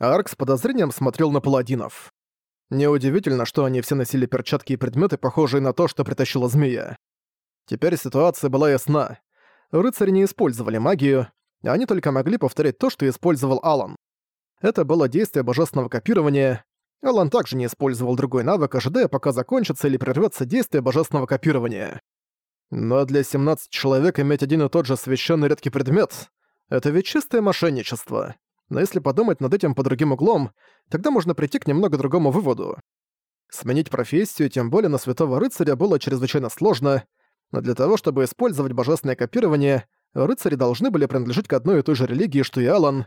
Арк с подозрением смотрел на паладинов. Неудивительно, что они все носили перчатки и предметы, похожие на то, что притащила змея. Теперь ситуация была ясна. Рыцари не использовали магию, они только могли повторять то, что использовал Алан. Это было действие божественного копирования. Алан также не использовал другой навык, ожидая, пока закончится или прервется действие божественного копирования. Но для 17 человек иметь один и тот же священный редкий предмет — это ведь чистое мошенничество. Но если подумать над этим по другим углом, тогда можно прийти к немного другому выводу. Сменить профессию, тем более на святого рыцаря, было чрезвычайно сложно, но для того, чтобы использовать божественное копирование, рыцари должны были принадлежать к одной и той же религии, что и Алан.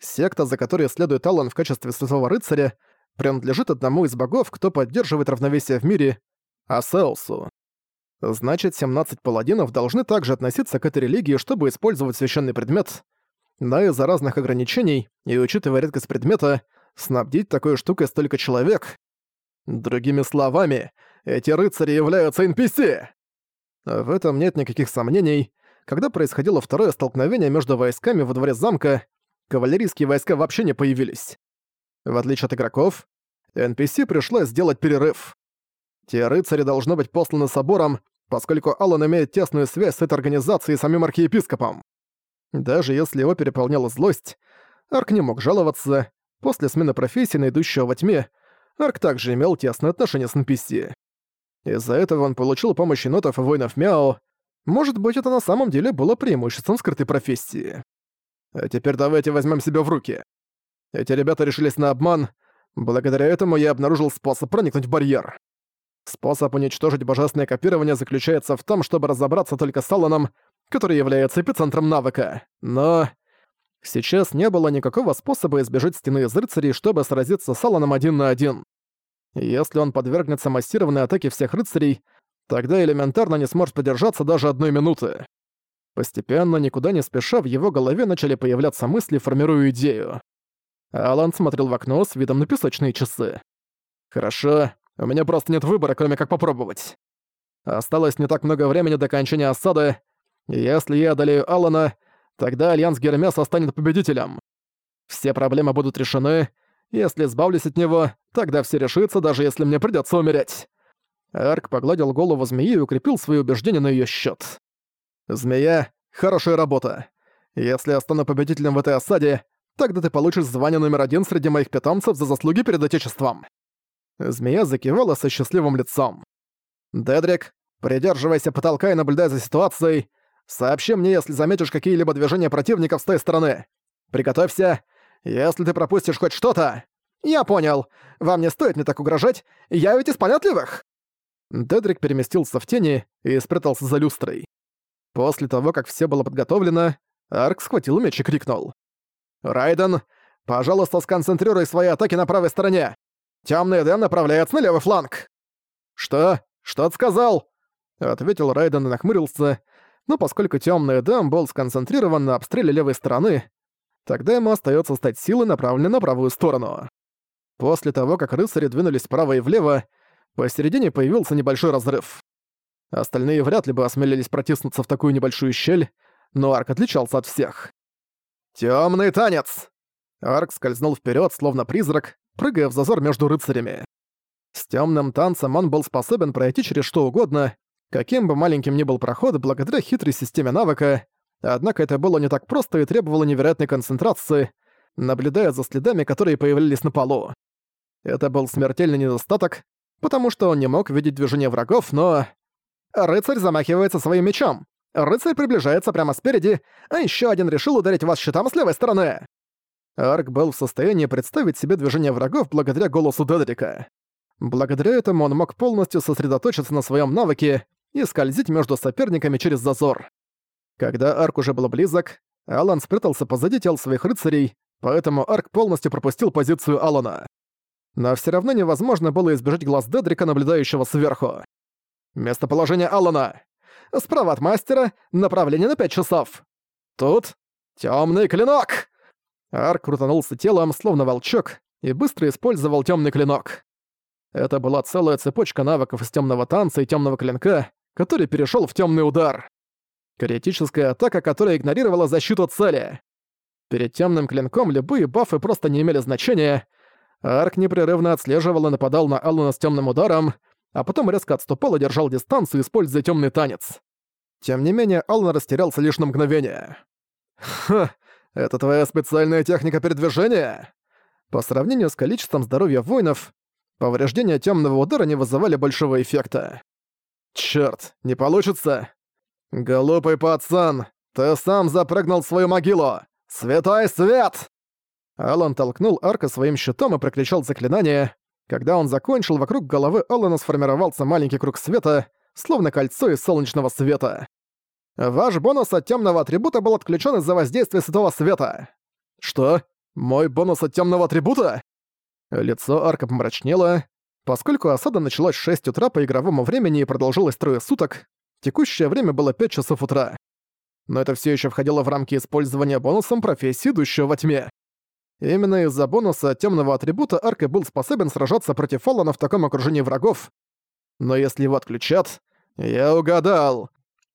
Секта, за которой следует Алан в качестве святого рыцаря, принадлежит одному из богов, кто поддерживает равновесие в мире — Асеусу. Значит, 17 паладинов должны также относиться к этой религии, чтобы использовать священный предмет, но из-за разных ограничений и учитывая редкость предмета, снабдить такой штукой столько человек... Другими словами, эти рыцари являются NPC! В этом нет никаких сомнений. Когда происходило второе столкновение между войсками во дворе замка, кавалерийские войска вообще не появились. В отличие от игроков, NPC пришлось сделать перерыв. Те рыцари должны быть посланы собором, поскольку Аллан имеет тесную связь с этой организацией и самим архиепископом. Даже если его переполняла злость, Арк не мог жаловаться. После смены профессии на идущего во тьме, Арк также имел тесное отношение с NPC. Из-за этого он получил помощь енотов и воинов Мяо. Может быть, это на самом деле было преимуществом скрытой профессии. А теперь давайте возьмем себя в руки. Эти ребята решились на обман. Благодаря этому я обнаружил способ проникнуть в барьер. Способ уничтожить божественное копирование заключается в том, чтобы разобраться только с Алланом, который является эпицентром навыка. Но... Сейчас не было никакого способа избежать стены из рыцарей, чтобы сразиться с Алланом один на один. Если он подвергнется массированной атаке всех рыцарей, тогда элементарно не сможет подержаться даже одной минуты. Постепенно, никуда не спеша, в его голове начали появляться мысли, формируя идею. Алан смотрел в окно с видом на песочные часы. «Хорошо, у меня просто нет выбора, кроме как попробовать. Осталось не так много времени до окончания осады, если я одолею Алана, тогда Альянс Гермеса станет победителем. Все проблемы будут решены. Если избавлюсь от него, тогда все решится, даже если мне придется умереть. Арк погладил голову змеи и укрепил свои убеждения на ее счет. «Змея — хорошая работа. Если я стану победителем в этой осаде, тогда ты получишь звание номер один среди моих питомцев за заслуги перед Отечеством». Змея закивала со счастливым лицом. «Дедрик, придерживайся потолка и наблюдай за ситуацией. Сообщи мне, если заметишь какие-либо движения противников с той стороны. Приготовься. Если ты пропустишь хоть что-то... Я понял. Вам не стоит мне так угрожать. Я ведь из понятливых. Дедрик переместился в тени и спрятался за люстрой. После того, как все было подготовлено, Арк схватил меч и крикнул. «Райден, пожалуйста, сконцентрируй свои атаки на правой стороне. Тёмный Эдем направляется на левый фланг». «Что? Что ты сказал?» Ответил Райден и нахмурился, но поскольку темный дам был сконцентрирован на обстреле левой стороны, тогда ему остается стать силой, направленной на правую сторону. После того, как рыцари двинулись вправо и влево, посередине появился небольшой разрыв. Остальные вряд ли бы осмелились протиснуться в такую небольшую щель, но Арк отличался от всех. Темный танец!» Арк скользнул вперед, словно призрак, прыгая в зазор между рыцарями. С темным танцем он был способен пройти через что угодно, Каким бы маленьким ни был проход, благодаря хитрой системе навыка, однако это было не так просто и требовало невероятной концентрации, наблюдая за следами, которые появлялись на полу. Это был смертельный недостаток, потому что он не мог видеть движение врагов, но... Рыцарь замахивается своим мечом. Рыцарь приближается прямо спереди, а еще один решил ударить вас щитом с левой стороны. Арк был в состоянии представить себе движение врагов благодаря голосу Дедрика. Благодаря этому он мог полностью сосредоточиться на своем навыке и скользить между соперниками через зазор. Когда Арк уже был близок, Алан спрятался позади тел своих рыцарей, поэтому Арк полностью пропустил позицию Алана. Но все равно невозможно было избежать глаз Дедрика, наблюдающего сверху. Местоположение Алана. Справа от мастера, направление на 5 часов. Тут темный клинок. Арк крутанулся телом, словно волчок, и быстро использовал темный клинок. Это была целая цепочка навыков из темного танца и темного клинка, который перешел в темный удар. Критическая атака, которая игнорировала защиту цели. Перед темным клинком любые бафы просто не имели значения. Арк непрерывно отслеживал и нападал на Аллана с темным ударом, а потом резко отступал и держал дистанцию, используя темный танец. Тем не менее, Аллан растерялся лишь на мгновение. «Ха, это твоя специальная техника передвижения?» По сравнению с количеством здоровья воинов, повреждения темного удара не вызывали большого эффекта. Черт, не получится. Глупый пацан, ты сам запрыгнул в свою могилу. Святой свет! Алан толкнул арка своим щитом и прокричал заклинание. Когда он закончил, вокруг головы Алана сформировался маленький круг света, словно кольцо из солнечного света. Ваш бонус от темного атрибута был отключен из-за воздействия святого света. Что? Мой бонус от темного атрибута? Лицо арка помрачнело. Поскольку осада началась в 6 утра по игровому времени и продолжилась трое суток, текущее время было 5 часов утра. Но это все еще входило в рамки использования бонусом профессии идущего во тьме. Именно из-за бонуса темного атрибута Арка был способен сражаться против Аллана в таком окружении врагов. Но если его отключат... Я угадал.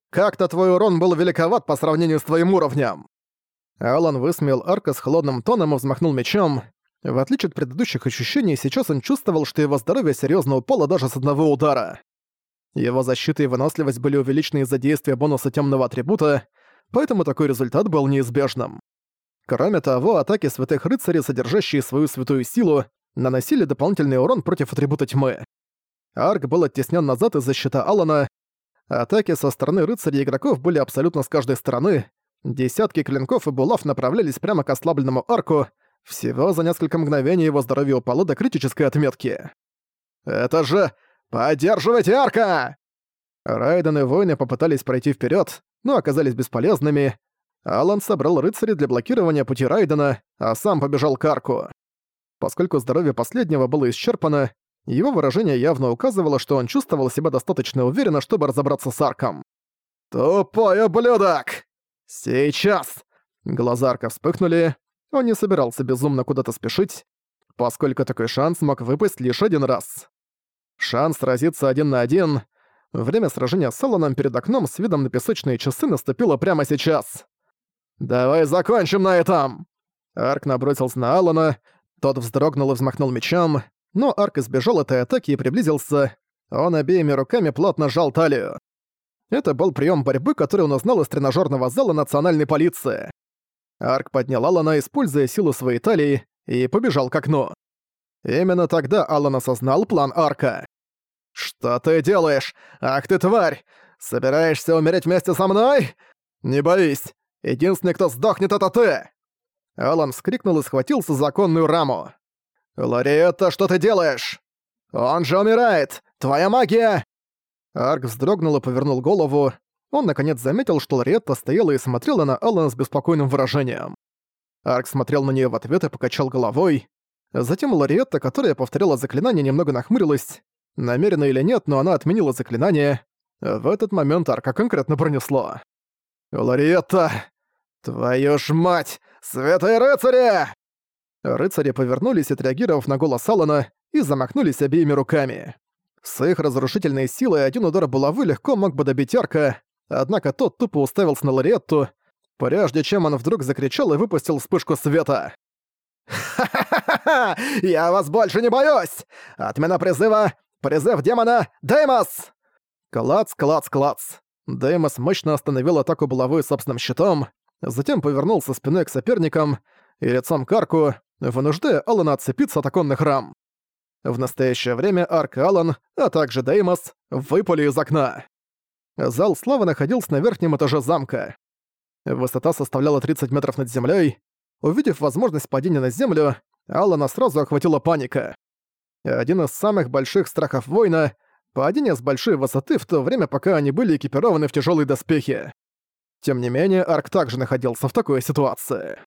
Как-то твой урон был великоват по сравнению с твоим уровнем. Алан высмеял Арка с холодным тоном и взмахнул мечом. В отличие от предыдущих ощущений, сейчас он чувствовал, что его здоровье серьезно упало даже с одного удара. Его защита и выносливость были увеличены из-за действия бонуса темного атрибута, поэтому такой результат был неизбежным. Кроме того, атаки святых рыцарей, содержащие свою святую силу, наносили дополнительный урон против атрибута тьмы. Арк был оттеснен назад из-за щита Алана. Атаки со стороны рыцарей игроков были абсолютно с каждой стороны. Десятки клинков и булав направлялись прямо к ослабленному арку. Всего за несколько мгновений его здоровье упало до критической отметки. «Это же... Поддерживайте арка!» Райден и воины попытались пройти вперед, но оказались бесполезными. Алан собрал рыцарей для блокирования пути Райдена, а сам побежал к арку. Поскольку здоровье последнего было исчерпано, его выражение явно указывало, что он чувствовал себя достаточно уверенно, чтобы разобраться с арком. «Тупой ублюдок! Сейчас!» Глаза арка вспыхнули. Он не собирался безумно куда-то спешить, поскольку такой шанс мог выпасть лишь один раз. Шанс сразиться один на один. Время сражения с Алланом перед окном с видом на песочные часы наступило прямо сейчас. «Давай закончим на этом!» Арк набросился на Алана, тот вздрогнул и взмахнул мечом, но Арк избежал этой атаки и приблизился. Он обеими руками плотно сжал талию. Это был прием борьбы, который он узнал из тренажерного зала национальной полиции. Арк поднял Алана, используя силу своей талии, и побежал к окну. Именно тогда Алан осознал план Арка. «Что ты делаешь? Ах ты тварь! Собираешься умереть вместе со мной? Не боись, Единственный, кто сдохнет, это ты!» Алан вскрикнул и схватился за законную раму. «Лариетта, что ты делаешь? Он же умирает! Твоя магия!» Арк вздрогнул и повернул голову. Он наконец заметил, что Лариетта стояла и смотрела на Алана с беспокойным выражением. Арк смотрел на нее в ответ и покачал головой. Затем Лариетта, которая повторяла заклинание, немного нахмурилась. Намеренно или нет, но она отменила заклинание. В этот момент Арка конкретно пронесло. «Лариетта! Твою ж мать! Святые рыцари!» Рыцари повернулись, отреагировав на голос Алана, и замахнулись обеими руками. С их разрушительной силой один удар булавы легко мог бы добить Арка, однако тот тупо уставился на Лариетту, прежде чем он вдруг закричал и выпустил вспышку света. «Ха-ха-ха! Я вас больше не боюсь! Отмена призыва! Призыв демона! Деймос!» Клац, клац, клац. Деймос мощно остановил атаку булавой собственным щитом, затем повернулся спиной к соперникам и лицом к арку, вынуждая Алана отцепиться от оконных рам. В настоящее время Арк Алан, а также Деймос, выпали из окна. Зал славы находился на верхнем этаже замка. Высота составляла 30 метров над землей. Увидев возможность падения на землю, Алана сразу охватила паника. Один из самых больших страхов воина Падение с большой высоты в то время, пока они были экипированы в тяжелые доспехи. Тем не менее, Арк также находился в такой ситуации.